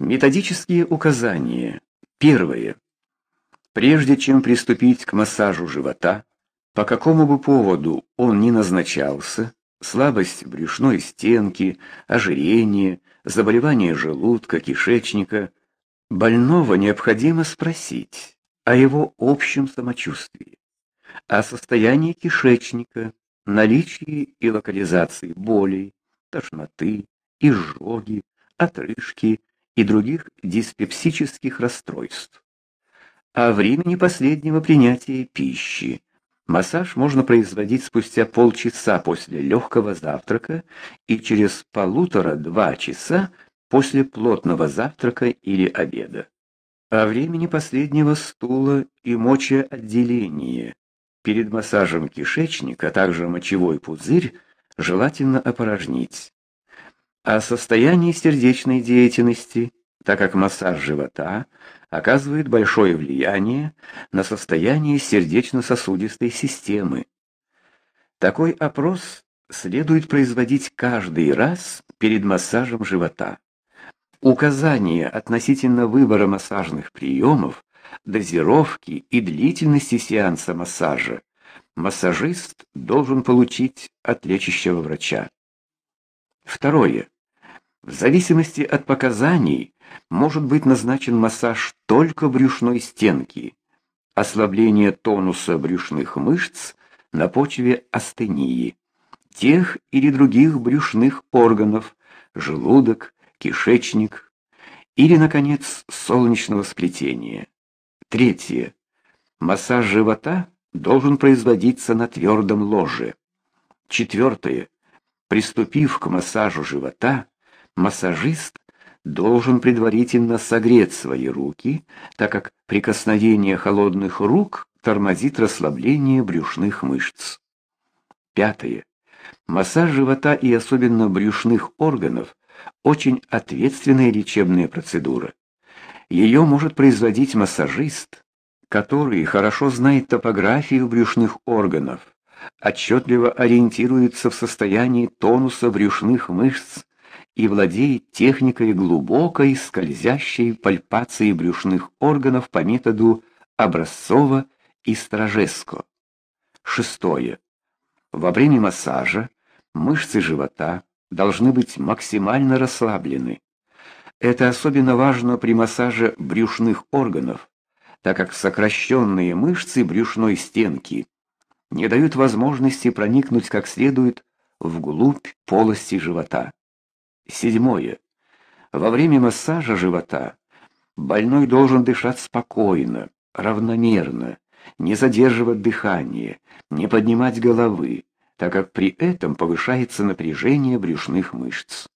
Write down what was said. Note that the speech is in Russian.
Методические указания. Первое. Прежде чем приступить к массажу живота, по какому бы поводу он ни назначался, слабость брюшной стенки, ожирение, заболевание желудка, кишечника, больного необходимо спросить о его общем самочувствии, о состоянии кишечника, наличии и локализации болей, тошноты, изжоги, отрыжки и других диспепсических расстройств. О времени последнего принятия пищи. Массаж можно производить спустя полчаса после легкого завтрака и через полутора-два часа после плотного завтрака или обеда. О времени последнего стула и мочеотделения. Перед массажем кишечника, а также мочевой пузырь желательно опорожнить о состоянии сердечной деятельности, так как массаж живота оказывает большое влияние на состояние сердечно-сосудистой системы. Такой опрос следует производить каждый раз перед массажем живота. Указания относительно выбора массажных приемов, дозировки и длительности сеанса массажа массажист должен получить от лечащего врача. Второе. В зависимости от показаний может быть назначен массаж только брюшной стенки, ослабление тонуса брюшных мышц на почве астении, тех или других брюшных органов, желудок, кишечник или наконец солнечного сплетения. Третье. Массаж живота должен производиться на твердом ложе. Четвертое. Приступив к массажу живота, массажист должен предварительно согреть свои руки, так как прикосновение холодных рук тормозит расслабление брюшных мышц. Пятое. Массаж живота и особенно брюшных органов очень ответственная лечебная процедура. Ее может производить массажист, который хорошо знает топографию брюшных органов, отчетливо ориентируется в состоянии тонуса брюшных мышц и владеет техникой глубокой скользящей пальпации брюшных органов по методу Образцова и Стражеско. Шестое. Во время массажа мышцы живота должны быть максимально расслаблены. Это особенно важно при массаже брюшных органов, так как сокращенные мышцы брюшной стенки не дают возможности проникнуть как следует вглубь полости живота. Седьмое. Во время массажа живота больной должен дышать спокойно, равномерно, не задерживать дыхание, не поднимать головы, так как при этом повышается напряжение брюшных мышц.